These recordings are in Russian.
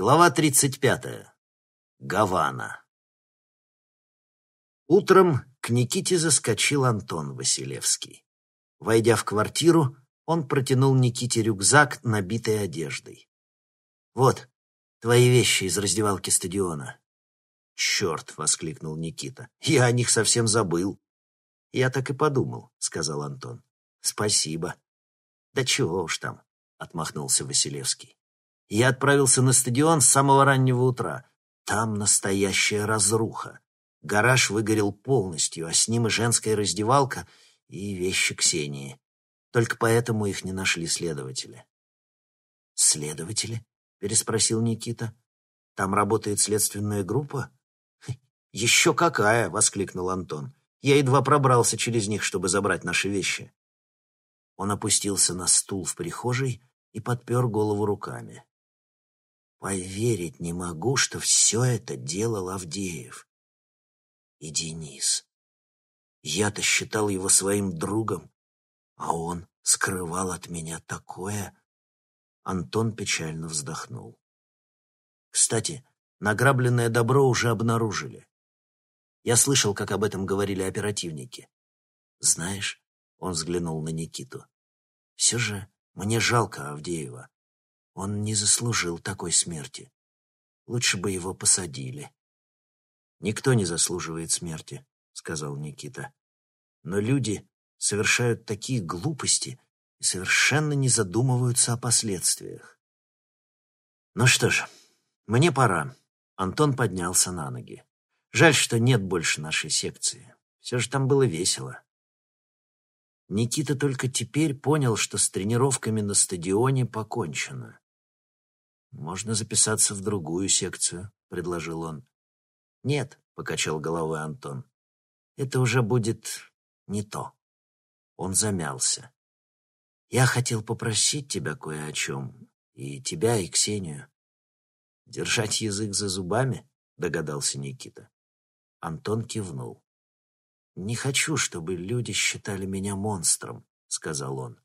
Глава 35. Гавана. Утром к Никите заскочил Антон Василевский. Войдя в квартиру, он протянул Никите рюкзак, набитый одеждой. «Вот, твои вещи из раздевалки стадиона». «Черт!» — воскликнул Никита. «Я о них совсем забыл». «Я так и подумал», — сказал Антон. «Спасибо». «Да чего уж там», — отмахнулся Василевский. Я отправился на стадион с самого раннего утра. Там настоящая разруха. Гараж выгорел полностью, а с ним и женская раздевалка, и вещи Ксении. Только поэтому их не нашли следователи. «Следователи?» — переспросил Никита. «Там работает следственная группа?» «Еще какая!» — воскликнул Антон. «Я едва пробрался через них, чтобы забрать наши вещи». Он опустился на стул в прихожей и подпер голову руками. Поверить не могу, что все это делал Авдеев. И Денис. Я-то считал его своим другом, а он скрывал от меня такое. Антон печально вздохнул. Кстати, награбленное добро уже обнаружили. Я слышал, как об этом говорили оперативники. Знаешь, он взглянул на Никиту. Все же мне жалко Авдеева. Он не заслужил такой смерти. Лучше бы его посадили. «Никто не заслуживает смерти», — сказал Никита. «Но люди совершают такие глупости и совершенно не задумываются о последствиях». «Ну что ж, мне пора». Антон поднялся на ноги. «Жаль, что нет больше нашей секции. Все же там было весело». Никита только теперь понял, что с тренировками на стадионе покончено. «Можно записаться в другую секцию», — предложил он. «Нет», — покачал головой Антон. «Это уже будет не то». Он замялся. «Я хотел попросить тебя кое о чем, и тебя, и Ксению». «Держать язык за зубами?» — догадался Никита. Антон кивнул. «Не хочу, чтобы люди считали меня монстром», — сказал он.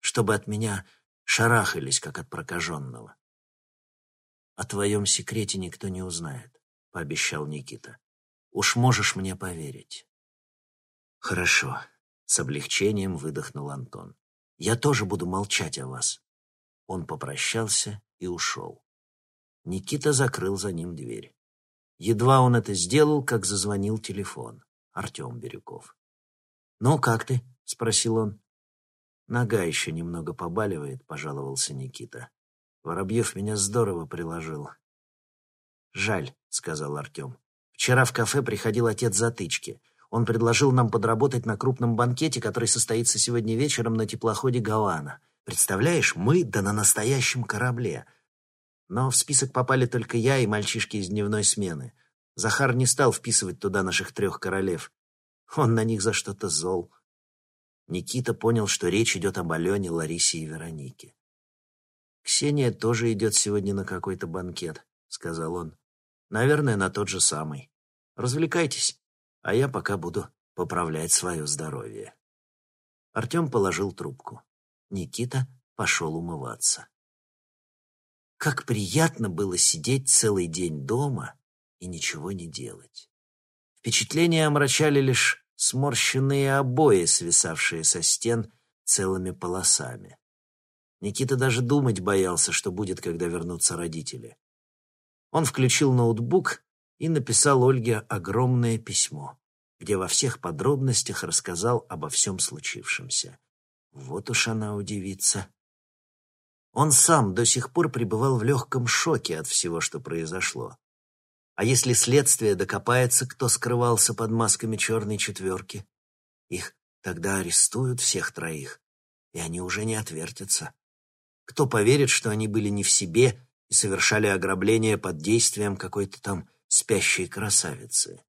«Чтобы от меня шарахались, как от прокаженного. «О твоем секрете никто не узнает», — пообещал Никита. «Уж можешь мне поверить». «Хорошо», — с облегчением выдохнул Антон. «Я тоже буду молчать о вас». Он попрощался и ушел. Никита закрыл за ним дверь. Едва он это сделал, как зазвонил телефон. Артем Бирюков. «Ну, как ты?» — спросил он. «Нога еще немного побаливает», — пожаловался Никита. Воробьев меня здорово приложил. «Жаль», — сказал Артем. «Вчера в кафе приходил отец затычки. Он предложил нам подработать на крупном банкете, который состоится сегодня вечером на теплоходе «Гавана». Представляешь, мы да на настоящем корабле. Но в список попали только я и мальчишки из дневной смены. Захар не стал вписывать туда наших трех королев. Он на них за что-то зол. Никита понял, что речь идет об Алене, Ларисе и Веронике. «Ксения тоже идет сегодня на какой-то банкет», — сказал он. «Наверное, на тот же самый. Развлекайтесь, а я пока буду поправлять свое здоровье». Артем положил трубку. Никита пошел умываться. Как приятно было сидеть целый день дома и ничего не делать. Впечатления омрачали лишь сморщенные обои, свисавшие со стен целыми полосами. Никита даже думать боялся, что будет, когда вернутся родители. Он включил ноутбук и написал Ольге огромное письмо, где во всех подробностях рассказал обо всем случившемся. Вот уж она удивится. Он сам до сих пор пребывал в легком шоке от всего, что произошло. А если следствие докопается, кто скрывался под масками черной четверки? Их тогда арестуют всех троих, и они уже не отвертятся. Кто поверит, что они были не в себе и совершали ограбление под действием какой-то там спящей красавицы?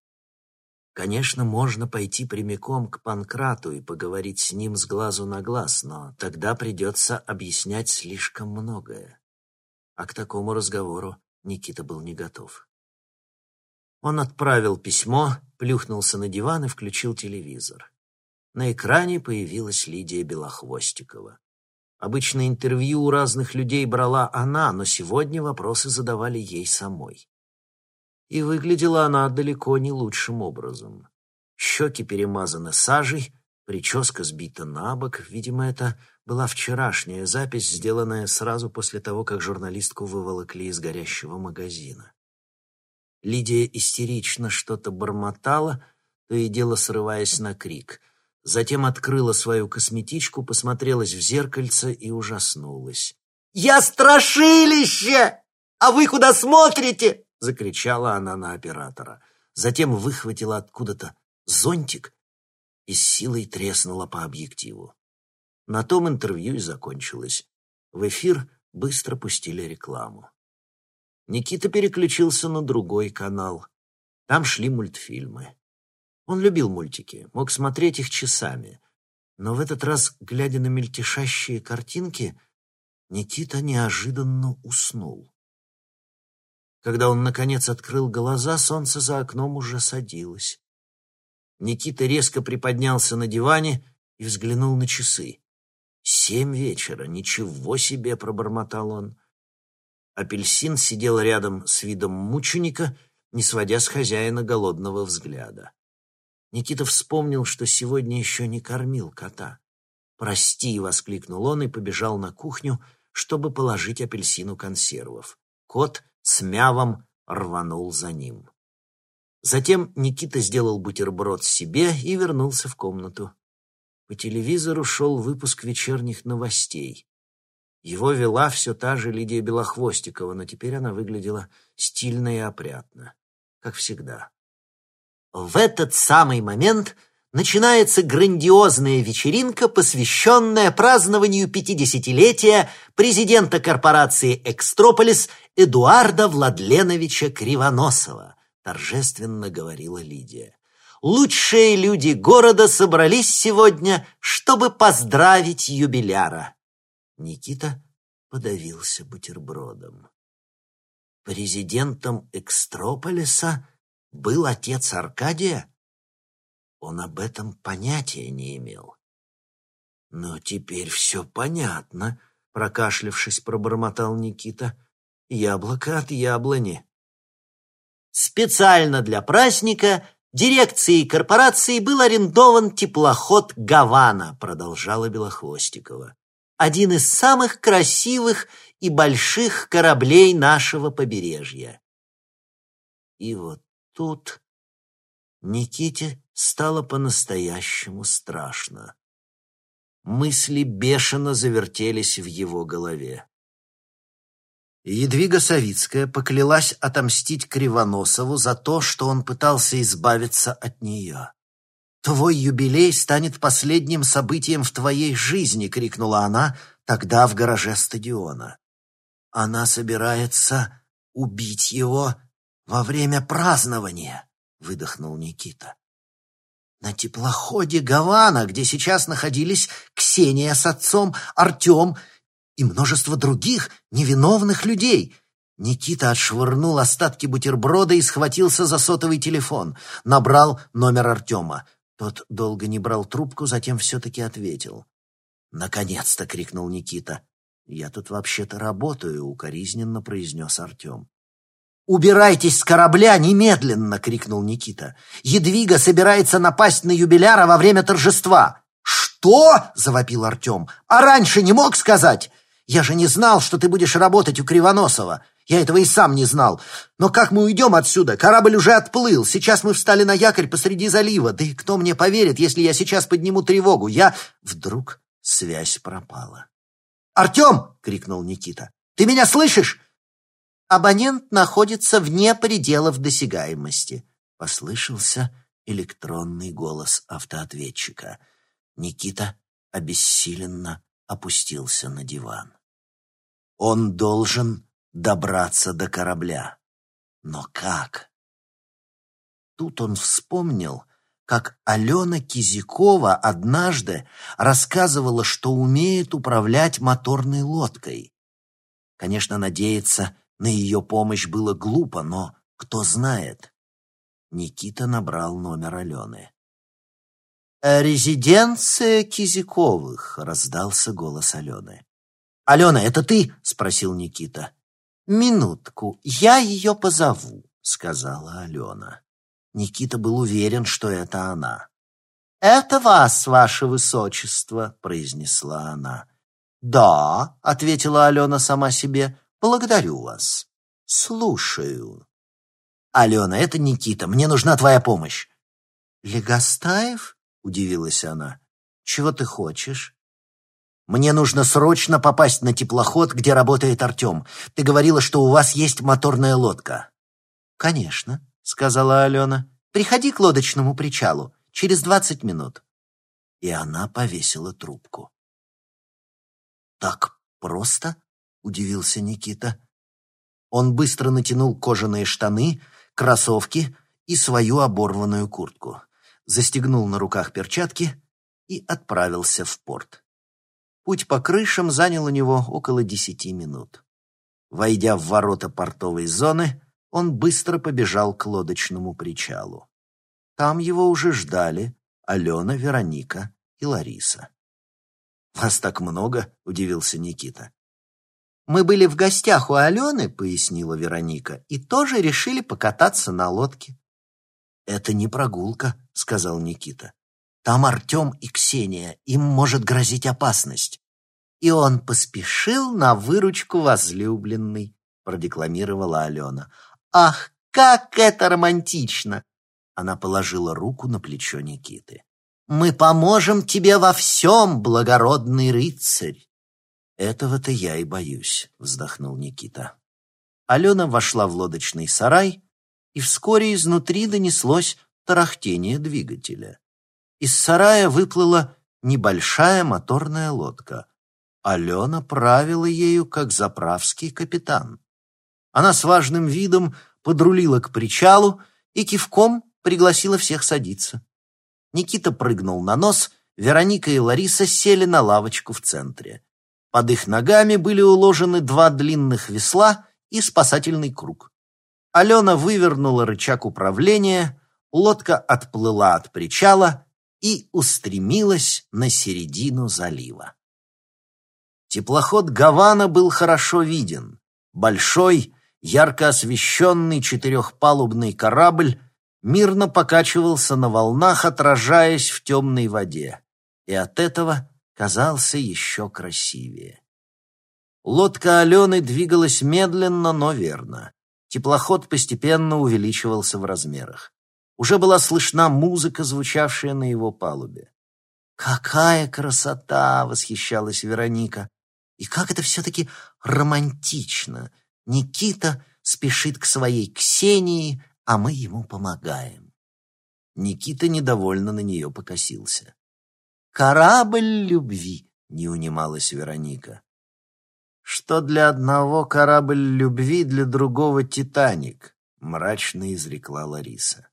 Конечно, можно пойти прямиком к Панкрату и поговорить с ним с глазу на глаз, но тогда придется объяснять слишком многое. А к такому разговору Никита был не готов. Он отправил письмо, плюхнулся на диван и включил телевизор. На экране появилась Лидия Белохвостикова. Обычно интервью у разных людей брала она, но сегодня вопросы задавали ей самой. И выглядела она далеко не лучшим образом. Щеки перемазаны сажей, прическа сбита на бок. Видимо, это была вчерашняя запись, сделанная сразу после того, как журналистку выволокли из горящего магазина. Лидия истерично что-то бормотала, то и дело срываясь на крик. Затем открыла свою косметичку, посмотрелась в зеркальце и ужаснулась. «Я страшилище! А вы куда смотрите?» — закричала она на оператора. Затем выхватила откуда-то зонтик и с силой треснула по объективу. На том интервью и закончилось. В эфир быстро пустили рекламу. Никита переключился на другой канал. Там шли мультфильмы. Он любил мультики, мог смотреть их часами. Но в этот раз, глядя на мельтешащие картинки, Никита неожиданно уснул. Когда он, наконец, открыл глаза, солнце за окном уже садилось. Никита резко приподнялся на диване и взглянул на часы. «Семь вечера, ничего себе!» — пробормотал он. Апельсин сидел рядом с видом мученика, не сводя с хозяина голодного взгляда. Никита вспомнил, что сегодня еще не кормил кота. «Прости!» — воскликнул он и побежал на кухню, чтобы положить апельсину консервов. Кот с мявом рванул за ним. Затем Никита сделал бутерброд себе и вернулся в комнату. По телевизору шел выпуск вечерних новостей. Его вела все та же Лидия Белохвостикова, но теперь она выглядела стильно и опрятно, как всегда. В этот самый момент начинается грандиозная вечеринка, посвященная празднованию 50-летия президента корпорации «Экстрополис» Эдуарда Владленовича Кривоносова, торжественно говорила Лидия. Лучшие люди города собрались сегодня, чтобы поздравить юбиляра. Никита подавился бутербродом. Президентом Экстрополиса был отец Аркадия? Он об этом понятия не имел. «Но теперь все понятно», — прокашлявшись, пробормотал Никита. «Яблоко от яблони». Специально для праздника дирекцией корпорации был арендован теплоход «Гавана», продолжала Белохвостикова один из самых красивых и больших кораблей нашего побережья. И вот тут Никите стало по-настоящему страшно. Мысли бешено завертелись в его голове. Едвига Савицкая поклялась отомстить Кривоносову за то, что он пытался избавиться от нее. «Твой юбилей станет последним событием в твоей жизни!» — крикнула она тогда в гараже стадиона. «Она собирается убить его во время празднования!» — выдохнул Никита. На теплоходе «Гавана», где сейчас находились Ксения с отцом, Артем и множество других невиновных людей. Никита отшвырнул остатки бутерброда и схватился за сотовый телефон. Набрал номер Артема. Тот долго не брал трубку, затем все-таки ответил. «Наконец-то!» — крикнул Никита. «Я тут вообще-то работаю», — укоризненно произнес Артем. «Убирайтесь с корабля немедленно!» — крикнул Никита. «Едвига собирается напасть на юбиляра во время торжества!» «Что?» — завопил Артем. «А раньше не мог сказать? Я же не знал, что ты будешь работать у Кривоносова. Я этого и сам не знал. Но как мы уйдем отсюда? Корабль уже отплыл. Сейчас мы встали на якорь посреди залива. Да и кто мне поверит, если я сейчас подниму тревогу? Я...» Вдруг связь пропала. «Артем!» — крикнул Никита. «Ты меня слышишь?» «Абонент находится вне пределов досягаемости», — послышался электронный голос автоответчика. Никита обессиленно опустился на диван. Он должен добраться до корабля. Но как? Тут он вспомнил, как Алена Кизякова однажды рассказывала, что умеет управлять моторной лодкой. Конечно, надеяться на ее помощь было глупо, но кто знает. Никита набрал номер Алены. «Резиденция Кизяковых», — раздался голос Алены. «Алена, это ты?» — спросил Никита. «Минутку, я ее позову», — сказала Алена. Никита был уверен, что это она. «Это вас, ваше высочество», — произнесла она. «Да», — ответила Алена сама себе, — «благодарю вас». «Слушаю». «Алена, это Никита, мне нужна твоя помощь». «Легостаев?» — удивилась она. «Чего ты хочешь?» «Мне нужно срочно попасть на теплоход, где работает Артем. Ты говорила, что у вас есть моторная лодка». «Конечно», — сказала Алена. «Приходи к лодочному причалу. Через двадцать минут». И она повесила трубку. «Так просто?» — удивился Никита. Он быстро натянул кожаные штаны, кроссовки и свою оборванную куртку, застегнул на руках перчатки и отправился в порт. Путь по крышам занял у него около десяти минут. Войдя в ворота портовой зоны, он быстро побежал к лодочному причалу. Там его уже ждали Алена, Вероника и Лариса. «Вас так много?» — удивился Никита. «Мы были в гостях у Алены», — пояснила Вероника, «и тоже решили покататься на лодке». «Это не прогулка», — сказал Никита. «Там Артем и Ксения, им может грозить опасность». «И он поспешил на выручку возлюбленной», — продекламировала Алена. «Ах, как это романтично! Она положила руку на плечо Никиты. «Мы поможем тебе во всем, благородный рыцарь!» «Этого-то я и боюсь», — вздохнул Никита. Алена вошла в лодочный сарай, и вскоре изнутри донеслось тарахтение двигателя. Из сарая выплыла небольшая моторная лодка. Алена правила ею, как заправский капитан. Она с важным видом подрулила к причалу и кивком пригласила всех садиться. Никита прыгнул на нос, Вероника и Лариса сели на лавочку в центре. Под их ногами были уложены два длинных весла и спасательный круг. Алена вывернула рычаг управления, лодка отплыла от причала и устремилась на середину залива. Теплоход «Гавана» был хорошо виден. Большой, ярко освещенный четырехпалубный корабль мирно покачивался на волнах, отражаясь в темной воде, и от этого казался еще красивее. Лодка Алены двигалась медленно, но верно. Теплоход постепенно увеличивался в размерах. Уже была слышна музыка, звучавшая на его палубе. «Какая красота!» — восхищалась Вероника. «И как это все-таки романтично! Никита спешит к своей Ксении, а мы ему помогаем. Никита недовольно на нее покосился. «Корабль любви», — не унималась Вероника. «Что для одного корабль любви, для другого «Титаник», — мрачно изрекла Лариса.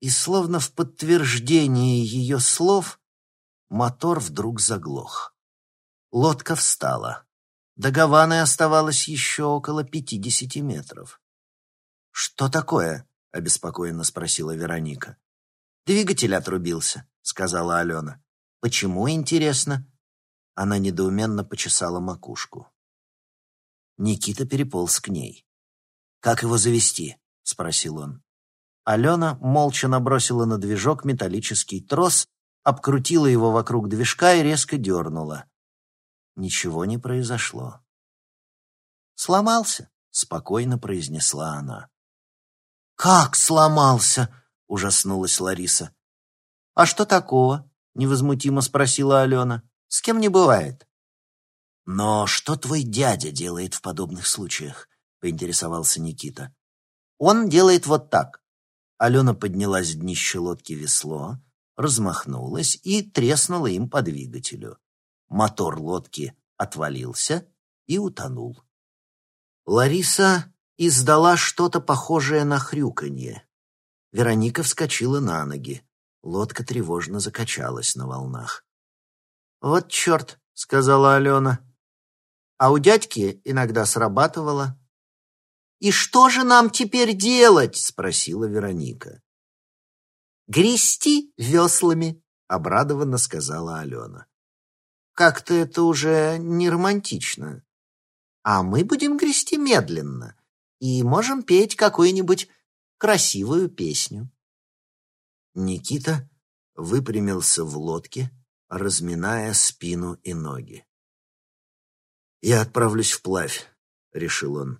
И словно в подтверждение ее слов мотор вдруг заглох. Лодка встала. До Гаваны оставалось еще около пятидесяти метров. «Что такое?» — обеспокоенно спросила Вероника. «Двигатель отрубился», — сказала Алена. «Почему, интересно?» Она недоуменно почесала макушку. Никита переполз к ней. «Как его завести?» — спросил он. Алена молча набросила на движок металлический трос, обкрутила его вокруг движка и резко дернула. Ничего не произошло. «Сломался», — спокойно произнесла она. «Как сломался?» — ужаснулась Лариса. «А что такого?» — невозмутимо спросила Алена. «С кем не бывает». «Но что твой дядя делает в подобных случаях?» — поинтересовался Никита. «Он делает вот так». Алена подняла с днища лодки весло, размахнулась и треснула им по двигателю. Мотор лодки отвалился и утонул. Лариса издала что-то похожее на хрюканье. Вероника вскочила на ноги. Лодка тревожно закачалась на волнах. «Вот черт», — сказала Алена. «А у дядьки иногда срабатывало». «И что же нам теперь делать?» — спросила Вероника. «Грести веслами», — обрадованно сказала Алена. как-то это уже не романтично. А мы будем грести медленно и можем петь какую-нибудь красивую песню. Никита выпрямился в лодке, разминая спину и ноги. «Я отправлюсь вплавь», — решил он.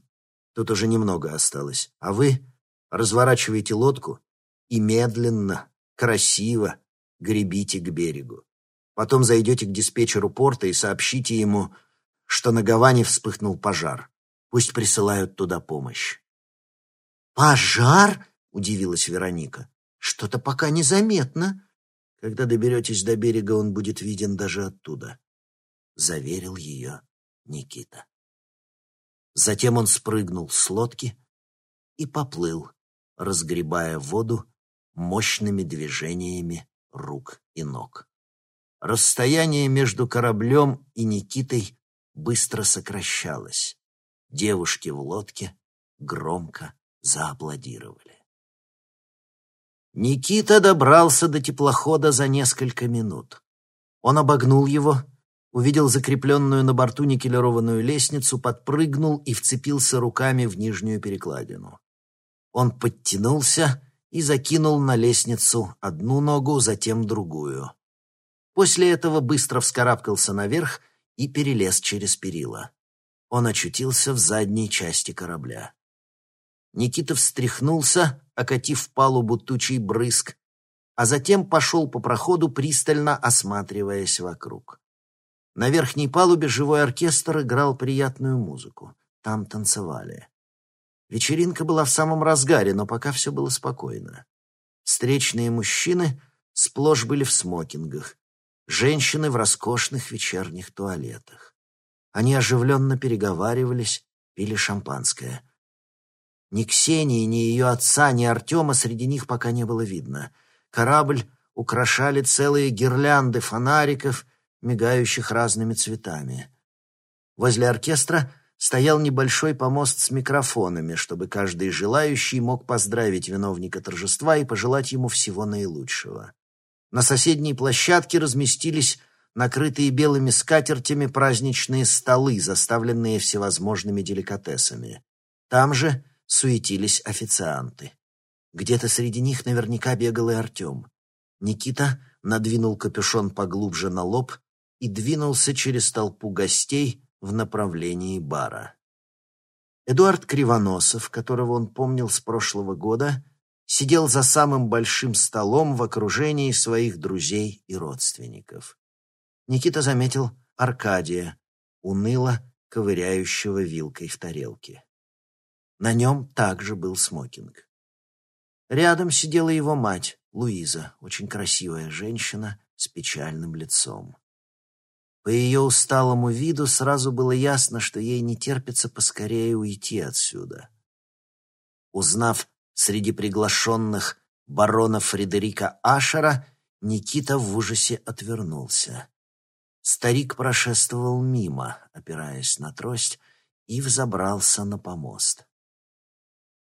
«Тут уже немного осталось. А вы разворачивайте лодку и медленно, красиво гребите к берегу. Потом зайдете к диспетчеру порта и сообщите ему, что на Гаване вспыхнул пожар. Пусть присылают туда помощь». «Пожар?» — удивилась Вероника. «Что-то пока незаметно». Когда доберетесь до берега, он будет виден даже оттуда», — заверил ее Никита. Затем он спрыгнул с лодки и поплыл, разгребая воду мощными движениями рук и ног. Расстояние между кораблем и Никитой быстро сокращалось. Девушки в лодке громко зааплодировали. Никита добрался до теплохода за несколько минут. Он обогнул его, увидел закрепленную на борту никелированную лестницу, подпрыгнул и вцепился руками в нижнюю перекладину. Он подтянулся и закинул на лестницу одну ногу, затем другую. После этого быстро вскарабкался наверх и перелез через перила. Он очутился в задней части корабля. Никита встряхнулся, окатив палубу тучей брызг, а затем пошел по проходу, пристально осматриваясь вокруг. На верхней палубе живой оркестр играл приятную музыку. Там танцевали. Вечеринка была в самом разгаре, но пока все было спокойно. Встречные мужчины сплошь были в смокингах, женщины в роскошных вечерних туалетах. Они оживленно переговаривались, пили шампанское — ни Ксении, ни ее отца, ни Артема среди них пока не было видно. Корабль украшали целые гирлянды фонариков, мигающих разными цветами. Возле оркестра стоял небольшой помост с микрофонами, чтобы каждый желающий мог поздравить виновника торжества и пожелать ему всего наилучшего. На соседней площадке разместились накрытые белыми скатертями праздничные столы, заставленные всевозможными деликатесами. Там же суетились официанты. Где-то среди них наверняка бегал и Артем. Никита надвинул капюшон поглубже на лоб и двинулся через толпу гостей в направлении бара. Эдуард Кривоносов, которого он помнил с прошлого года, сидел за самым большим столом в окружении своих друзей и родственников. Никита заметил Аркадия, уныло ковыряющего вилкой в тарелке. На нем также был смокинг. Рядом сидела его мать, Луиза, очень красивая женщина с печальным лицом. По ее усталому виду сразу было ясно, что ей не терпится поскорее уйти отсюда. Узнав среди приглашенных барона Фредерика Ашера, Никита в ужасе отвернулся. Старик прошествовал мимо, опираясь на трость, и взобрался на помост.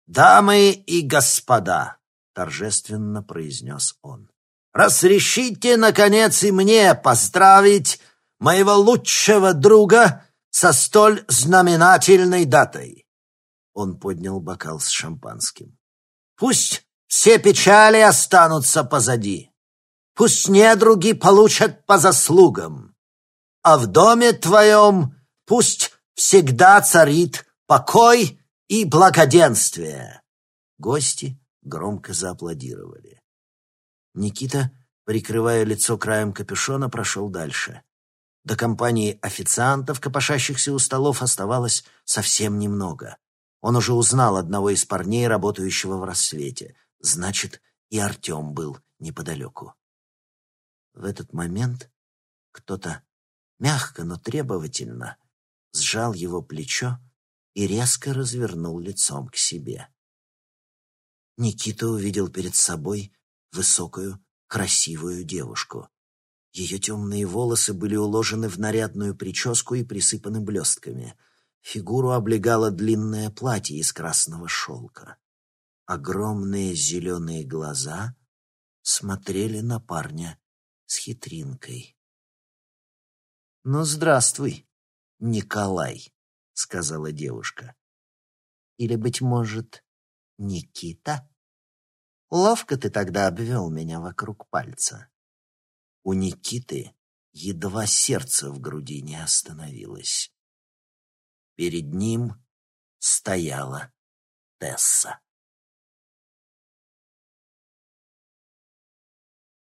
«Дамы и господа!» — торжественно произнес он. «Разрешите, наконец, и мне поздравить моего лучшего друга со столь знаменательной датой!» Он поднял бокал с шампанским. «Пусть все печали останутся позади. Пусть недруги получат по заслугам. А в доме твоем пусть всегда царит покой и благоденствие!» Гости громко зааплодировали. Никита, прикрывая лицо краем капюшона, прошел дальше. До компании официантов, копошащихся у столов, оставалось совсем немного. Он уже узнал одного из парней, работающего в рассвете. Значит, и Артем был неподалеку. В этот момент кто-то мягко, но требовательно сжал его плечо и резко развернул лицом к себе. Никита увидел перед собой высокую, красивую девушку. Ее темные волосы были уложены в нарядную прическу и присыпаны блестками. Фигуру облегало длинное платье из красного шелка. Огромные зеленые глаза смотрели на парня с хитринкой. «Ну, здравствуй, Николай», — сказала девушка. «Или, быть может, Никита? Ловко ты тогда обвел меня вокруг пальца». У Никиты едва сердце в груди не остановилось. Перед ним стояла Тесса.